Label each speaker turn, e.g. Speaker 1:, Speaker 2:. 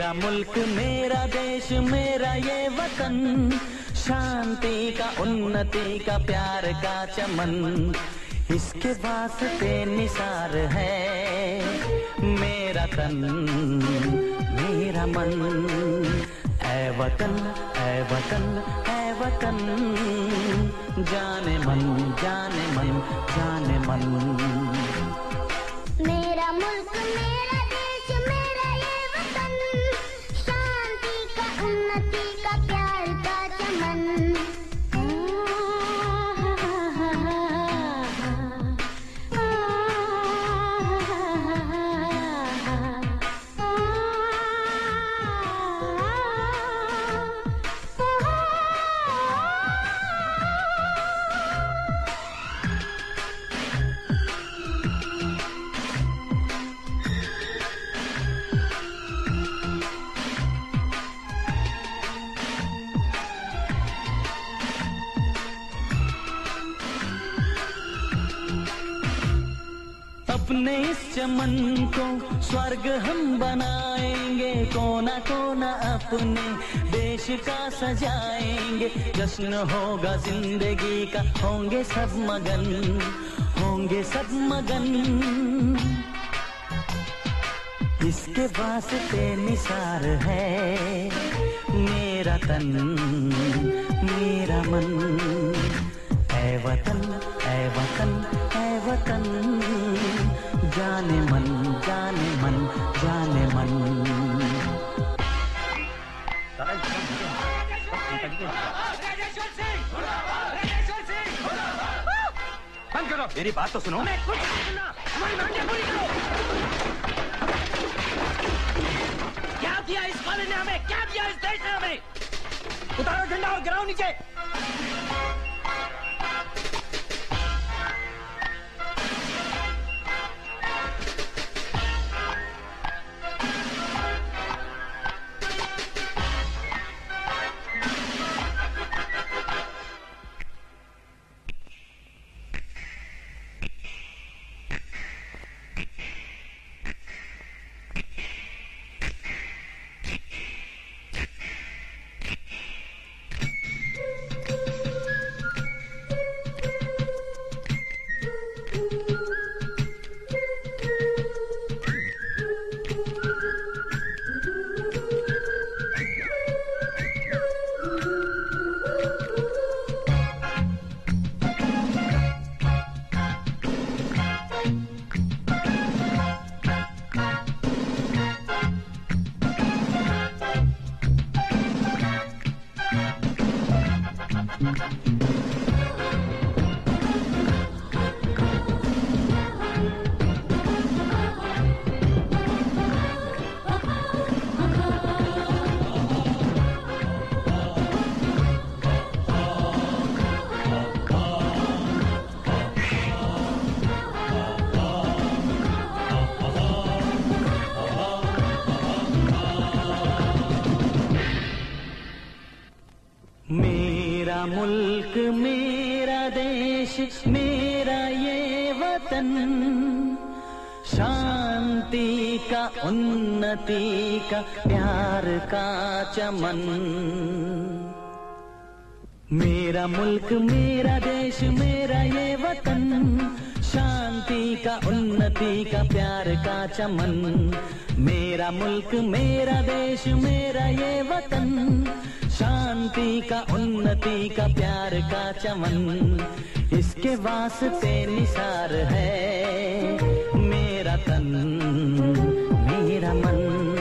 Speaker 1: मेरा मुल्क, मेरा देश, मेरा ये वतन। शांति का, उन्नति का, प्यार का चमन। इसके वास्ते निसार है मेरा तन, मेरा मन। ऐ वतन ऐ वतन ऐ वतन। जाने मन जाने मन जाने मन।
Speaker 2: मेरा मुल्क, मेरा
Speaker 1: अपने इस चमन को स्वर्ग हम बनाएँगे। कोना कोना अपने देश का सजाएँगे। जश्न होगा, ज़िंदगी का होंगे सब मगन, होंगे सब मगन। इसके वास्ते निसार है मेरा तन, मेरा मन। वतन ऐ वतन ऐ वतन। जाने मन जाने मन जाने मन।
Speaker 3: बंद करो। मेरी बात तो सुनो।
Speaker 4: हमारी मांगे पूरी करो। क्या दिया इस कॉलेज ने हमें? क्या दिया इस देश ने हमें?
Speaker 3: उतारो झंडा और गिराओ नीचे।
Speaker 1: मेरा मुल्क मेरा देश, मेरा ये वतन। शांति का, उन्नति का, प्यार का चमन। मेरा मुल्क, मेरा देश, मेरा ये वतन। शांति का, उन्नति का, प्यार का चमन। मेरा मुल्क, मेरा देश, मेरा ये वतन। शांति का, उन्नति का, प्यार का चमन। इसके वास्ते निसार है मेरा तन, मेरा मन।